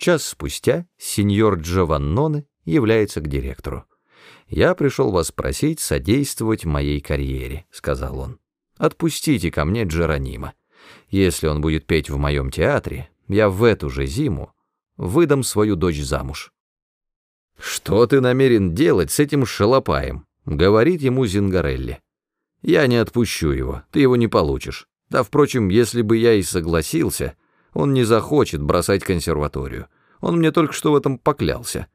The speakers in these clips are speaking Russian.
Час спустя сеньор Джованноне является к директору. «Я пришел вас просить содействовать моей карьере», — сказал он. «Отпустите ко мне Джеронима. Если он будет петь в моем театре, я в эту же зиму выдам свою дочь замуж». «Что ты намерен делать с этим шалопаем?» — говорит ему Зингарелли. «Я не отпущу его, ты его не получишь. Да, впрочем, если бы я и согласился, он не захочет бросать консерваторию. Он мне только что в этом поклялся».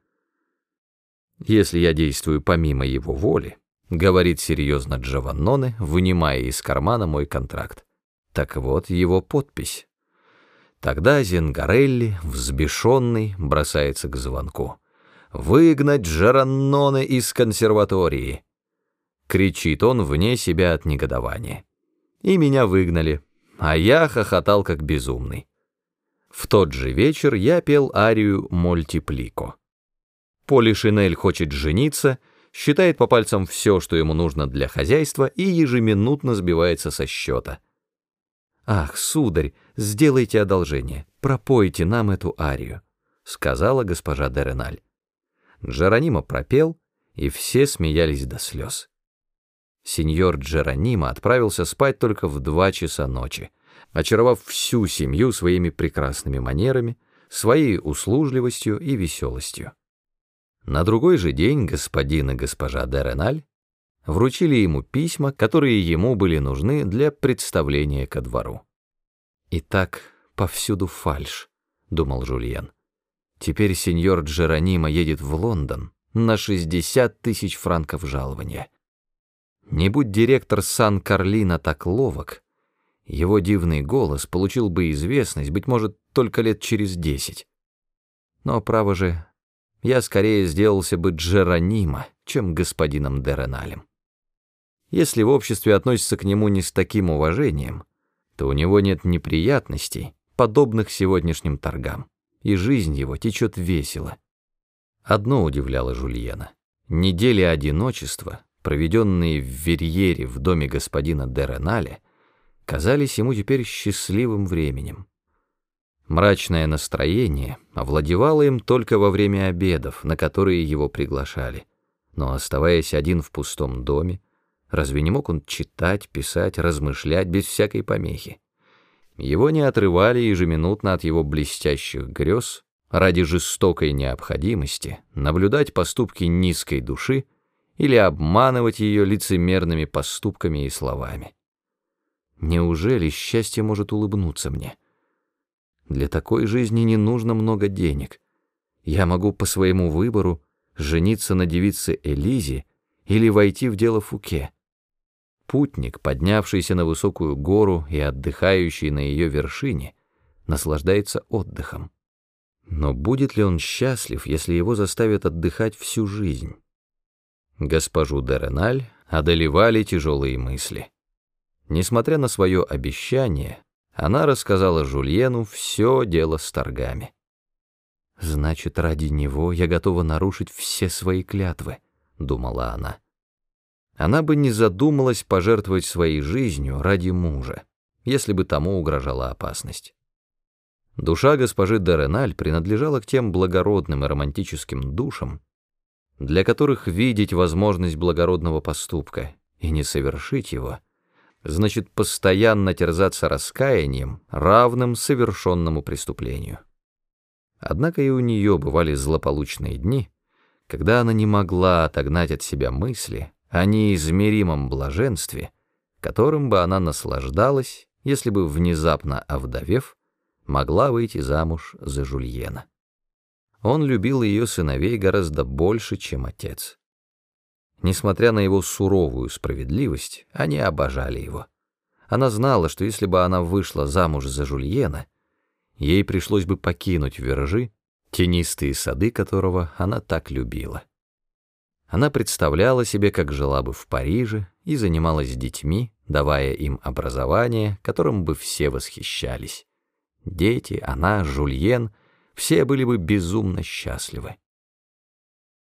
Если я действую помимо его воли, говорит серьезно Джованноне, вынимая из кармана мой контракт. Так вот его подпись. Тогда Зингарелли, взбешенный, бросается к звонку. «Выгнать Джаранноне из консерватории!» Кричит он вне себя от негодования. И меня выгнали, а я хохотал как безумный. В тот же вечер я пел арию «Мультиплико». Поли Шинель хочет жениться, считает по пальцам все, что ему нужно для хозяйства, и ежеминутно сбивается со счета. «Ах, сударь, сделайте одолжение, пропойте нам эту арию», — сказала госпожа Дереналь. Джеронимо пропел, и все смеялись до слез. Сеньор Джеронимо отправился спать только в два часа ночи, очаровав всю семью своими прекрасными манерами, своей услужливостью и веселостью. На другой же день господин и госпожа Дереналь вручили ему письма, которые ему были нужны для представления ко двору. «И так повсюду фальшь», — думал Жульен. «Теперь сеньор Джеронимо едет в Лондон на 60 тысяч франков жалования. Не будь директор Сан-Карлина так ловок, его дивный голос получил бы известность, быть может, только лет через десять. Но, право же, я скорее сделался бы Джеронима, чем господином Дереналем. Если в обществе относятся к нему не с таким уважением, то у него нет неприятностей, подобных сегодняшним торгам, и жизнь его течет весело. Одно удивляло Жульена. Недели одиночества, проведенные в Верьере в доме господина Дереналя, казались ему теперь счастливым временем. Мрачное настроение овладевало им только во время обедов, на которые его приглашали. Но оставаясь один в пустом доме, разве не мог он читать, писать, размышлять без всякой помехи? Его не отрывали ежеминутно от его блестящих грез ради жестокой необходимости наблюдать поступки низкой души или обманывать ее лицемерными поступками и словами. Неужели счастье может улыбнуться мне? Для такой жизни не нужно много денег. Я могу по своему выбору жениться на девице Элизе или войти в дело Фуке. Путник, поднявшийся на высокую гору и отдыхающий на ее вершине, наслаждается отдыхом. Но будет ли он счастлив, если его заставят отдыхать всю жизнь? Госпожу Дереналь одолевали тяжелые мысли. Несмотря на свое обещание, она рассказала Жульену все дело с торгами. «Значит, ради него я готова нарушить все свои клятвы», — думала она. Она бы не задумалась пожертвовать своей жизнью ради мужа, если бы тому угрожала опасность. Душа госпожи Дереналь принадлежала к тем благородным и романтическим душам, для которых видеть возможность благородного поступка и не совершить его — значит постоянно терзаться раскаянием, равным совершенному преступлению. Однако и у нее бывали злополучные дни, когда она не могла отогнать от себя мысли о неизмеримом блаженстве, которым бы она наслаждалась, если бы, внезапно овдовев, могла выйти замуж за Жульена. Он любил ее сыновей гораздо больше, чем отец. Несмотря на его суровую справедливость, они обожали его. Она знала, что если бы она вышла замуж за Жульена, ей пришлось бы покинуть Вержи, тенистые сады которого она так любила. Она представляла себе, как жила бы в Париже и занималась детьми, давая им образование, которым бы все восхищались. Дети, она, Жульен, все были бы безумно счастливы.